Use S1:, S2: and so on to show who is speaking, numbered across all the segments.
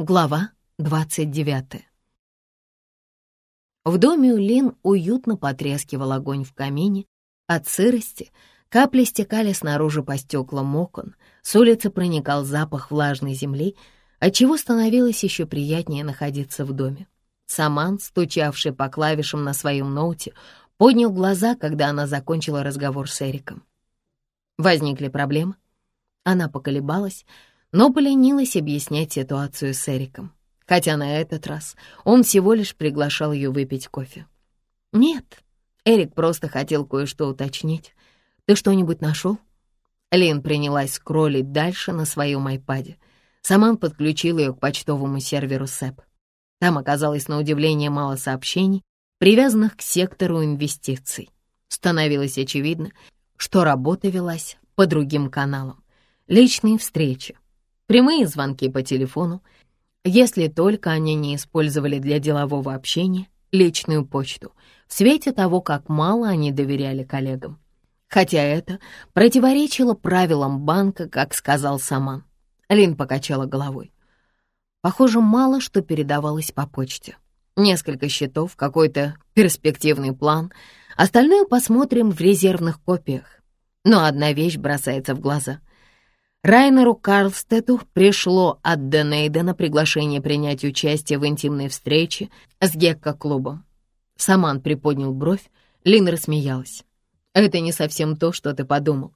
S1: Глава 29 В доме у Лин уютно потрескивал огонь в камине. От сырости капли стекали снаружи по стеклам окон, с улицы проникал запах влажной земли, отчего становилось еще приятнее находиться в доме. Саман, стучавший по клавишам на своем ноуте, поднял глаза, когда она закончила разговор с Эриком. Возникли проблемы? Она поколебалась, но поленилась объяснять ситуацию с Эриком, хотя на этот раз он всего лишь приглашал ее выпить кофе. «Нет, Эрик просто хотел кое-что уточнить. Ты что-нибудь нашел?» Лин принялась скроллить дальше на своем айпаде. Саман подключил ее к почтовому серверу СЭП. Там оказалось на удивление мало сообщений, привязанных к сектору инвестиций. Становилось очевидно, что работа велась по другим каналам. Личные встречи, прямые звонки по телефону, если только они не использовали для делового общения личную почту, в свете того, как мало они доверяли коллегам. Хотя это противоречило правилам банка, как сказал Саман. Лин покачала головой. Похоже, мало что передавалось по почте. Несколько счетов, какой-то перспективный план. Остальное посмотрим в резервных копиях. Но одна вещь бросается в глаза. Райнеру Карлстету пришло от Денейдена приглашение принять участие в интимной встрече с Гекко-клубом. Саман приподнял бровь, Лин рассмеялась. «Это не совсем то, что ты подумал.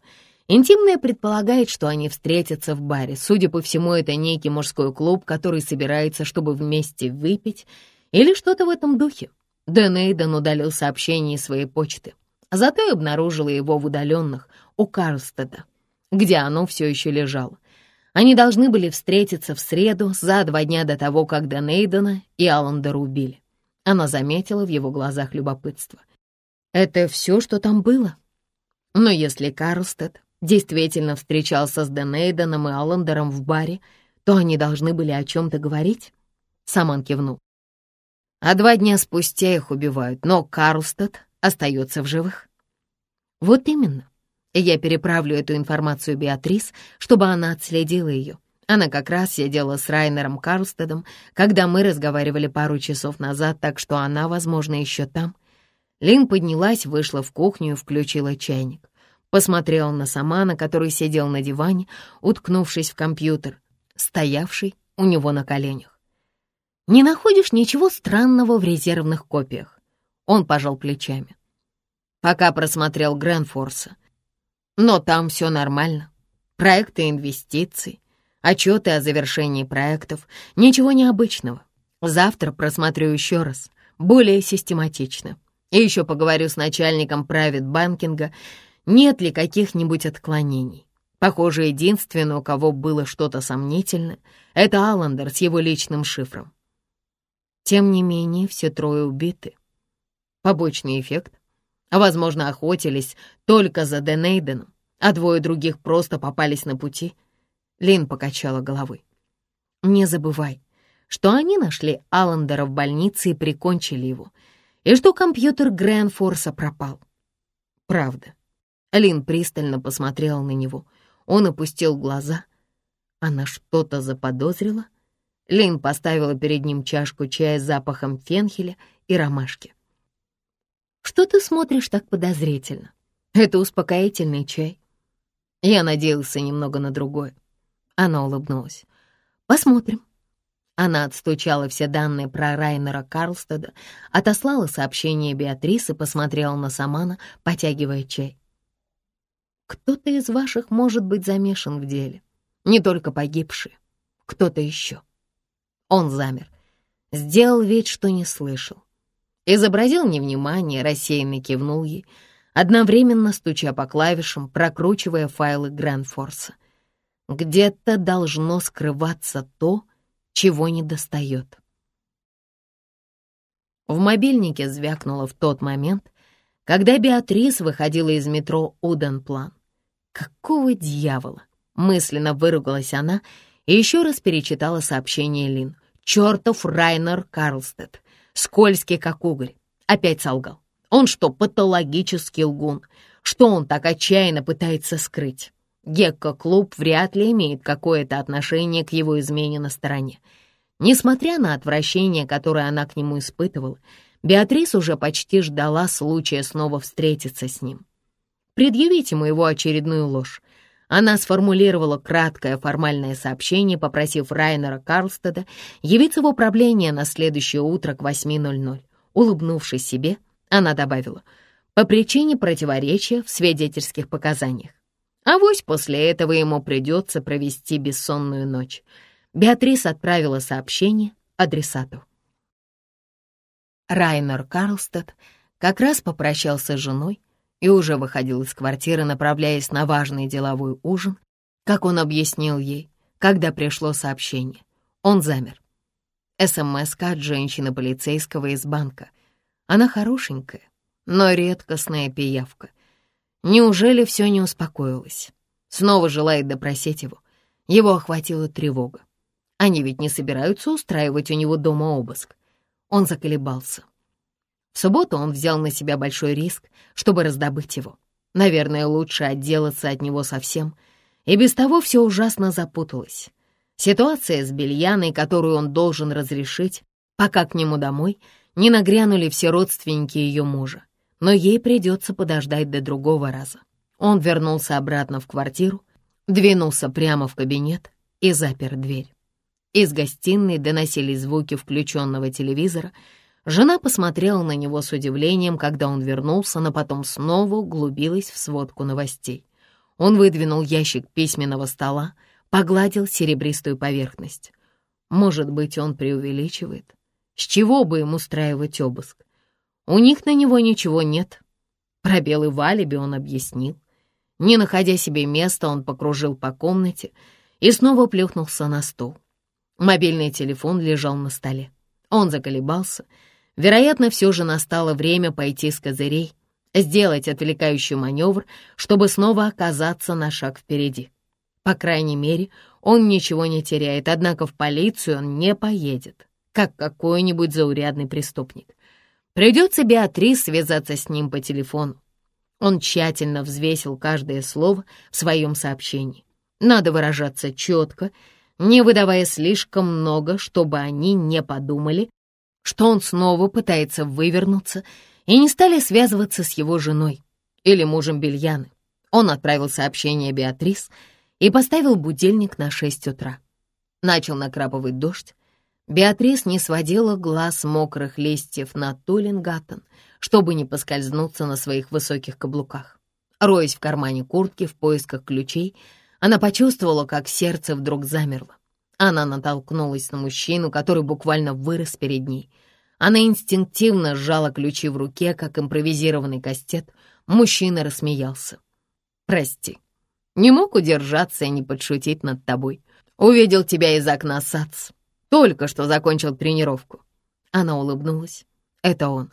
S1: Интимное предполагает, что они встретятся в баре. Судя по всему, это некий мужской клуб, который собирается, чтобы вместе выпить или что-то в этом духе». Денейден удалил сообщение из своей почты. Зато и обнаружила его в удаленных у Карлстеда где оно все еще лежало. Они должны были встретиться в среду, за два дня до того, когда Нейдена и Аллендера убили. Она заметила в его глазах любопытство. Это все, что там было? Но если Карлстед действительно встречался с Денейденом и Аллендером в баре, то они должны были о чем-то говорить? Саман кивнул. А два дня спустя их убивают, но Карлстед остается в живых. Вот именно. Я переправлю эту информацию Беатрис, чтобы она отследила ее. Она как раз сидела с Райнером Карлстедом, когда мы разговаривали пару часов назад, так что она, возможно, еще там. Лин поднялась, вышла в кухню и включила чайник. Посмотрела на Самана, который сидел на диване, уткнувшись в компьютер, стоявший у него на коленях. «Не находишь ничего странного в резервных копиях?» Он пожал плечами. Пока просмотрел Грэнфорса, но там все нормально. Проекты инвестиций, отчеты о завершении проектов, ничего необычного. Завтра просмотрю еще раз, более систематично. И еще поговорю с начальником правит банкинга, нет ли каких-нибудь отклонений. Похоже, единственное, у кого было что-то сомнительное, это Аллендер с его личным шифром. Тем не менее, все трое убиты. Побочный эффект Возможно, охотились только за Денейденом, а двое других просто попались на пути. Лин покачала головой. Не забывай, что они нашли Аллендера в больнице и прикончили его, и что компьютер Грэнфорса пропал. Правда. Лин пристально посмотрела на него. Он опустил глаза. Она что-то заподозрила? Лин поставила перед ним чашку чая с запахом фенхеля и ромашки. Что ты смотришь так подозрительно? Это успокоительный чай. Я надеялся немного на другое. Она улыбнулась. Посмотрим. Она отстучала все данные про Райнера Карлстеда, отослала сообщение Беатрис и посмотрела на Самана, потягивая чай. Кто-то из ваших может быть замешан в деле. Не только погибшие. Кто-то еще. Он замер. Сделал вид, что не слышал. Изобразил невнимание, рассеянно кивнул ей, одновременно стуча по клавишам, прокручивая файлы Грандфорса. Где-то должно скрываться то, чего не достает. В мобильнике звякнуло в тот момент, когда Беатрис выходила из метро Уденплан. «Какого дьявола?» — мысленно выругалась она и еще раз перечитала сообщение Лин. «Чертов Райнер Карлстед! Скользкий, как уголь. Опять солгал. Он что, патологический лгун? Что он так отчаянно пытается скрыть? Гекко-клуб вряд ли имеет какое-то отношение к его измене на стороне. Несмотря на отвращение, которое она к нему испытывала, Беатрис уже почти ждала случая снова встретиться с ним. Предъявить ему его очередную ложь. Она сформулировала краткое формальное сообщение, попросив Райнера Карлстеда явиться в управление на следующее утро к 8.00. Улыбнувшись себе, она добавила, по причине противоречия в свидетельских показаниях. А вось после этого ему придется провести бессонную ночь — Беатрис отправила сообщение адресату. Райнер Карлстед как раз попрощался с женой и уже выходил из квартиры, направляясь на важный деловой ужин, как он объяснил ей, когда пришло сообщение. Он замер. СМС от женщины полицейского из банка. Она хорошенькая, но редкостная пиявка. Неужели все не успокоилось? Снова желает допросить его. Его охватила тревога. Они ведь не собираются устраивать у него дома обыск. Он заколебался. В субботу он взял на себя большой риск, чтобы раздобыть его. Наверное, лучше отделаться от него совсем. И без того все ужасно запуталось. Ситуация с Бельяной, которую он должен разрешить, пока к нему домой не нагрянули все родственники ее мужа. Но ей придется подождать до другого раза. Он вернулся обратно в квартиру, двинулся прямо в кабинет и запер дверь. Из гостиной доносились звуки включенного телевизора. Жена посмотрела на него с удивлением, когда он вернулся, но потом снова углубилась в сводку новостей. Он выдвинул ящик письменного стола, погладил серебристую поверхность. Может быть, он преувеличивает? С чего бы им устраивать обыск? У них на него ничего нет. Пробелы в алиби он объяснил. Не находя себе места, он покружил по комнате и снова плюхнулся на стул. Мобильный телефон лежал на столе. Он заколебался. Вероятно, все же настало время пойти с козырей, сделать отвлекающий маневр, чтобы снова оказаться на шаг впереди. По крайней мере, он ничего не теряет, однако в полицию он не поедет, как какой-нибудь заурядный преступник. Придется Беатрис связаться с ним по телефону. Он тщательно взвесил каждое слово в своем сообщении. Надо выражаться четко не выдавая слишком много, чтобы они не подумали, что он снова пытается вывернуться, и не стали связываться с его женой или мужем Бельяны. Он отправил сообщение Беатрис и поставил будильник на 6 утра. Начал накрапывать дождь. Беатрис не сводила глаз мокрых листьев на Тулингаттен, чтобы не поскользнуться на своих высоких каблуках. Роясь в кармане куртки в поисках ключей, она почувствовала, как сердце вдруг замерло. Она натолкнулась на мужчину, который буквально вырос перед ней. Она инстинктивно сжала ключи в руке, как импровизированный кастет. Мужчина рассмеялся. «Прости, не мог удержаться и не подшутить над тобой. Увидел тебя из окна Сац. Только что закончил тренировку». Она улыбнулась. Это он.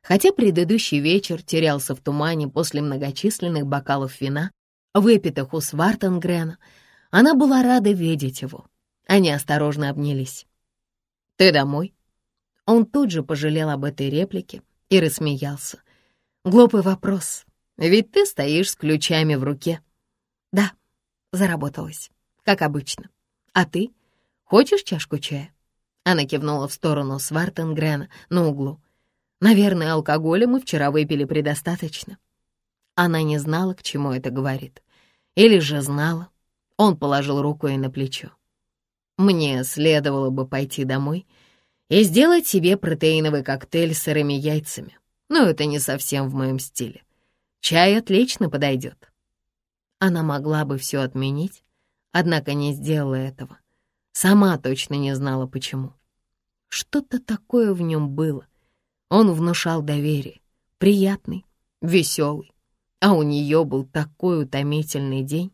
S1: Хотя предыдущий вечер терялся в тумане после многочисленных бокалов вина, выпитых у Свартенгрена, она была рада видеть его. Они осторожно обнялись. «Ты домой?» Он тут же пожалел об этой реплике и рассмеялся. «Глупый вопрос, ведь ты стоишь с ключами в руке». «Да, заработалась, как обычно. А ты? Хочешь чашку чая?» Она кивнула в сторону Свартенгрена на углу. «Наверное, алкоголя мы вчера выпили предостаточно». Она не знала, к чему это говорит. Или же знала. Он положил руку ей на плечо. «Мне следовало бы пойти домой и сделать себе протеиновый коктейль с сырыми яйцами, но это не совсем в моем стиле. Чай отлично подойдет». Она могла бы все отменить, однако не сделала этого. Сама точно не знала, почему. Что-то такое в нем было. Он внушал доверие, приятный, веселый. А у нее был такой утомительный день.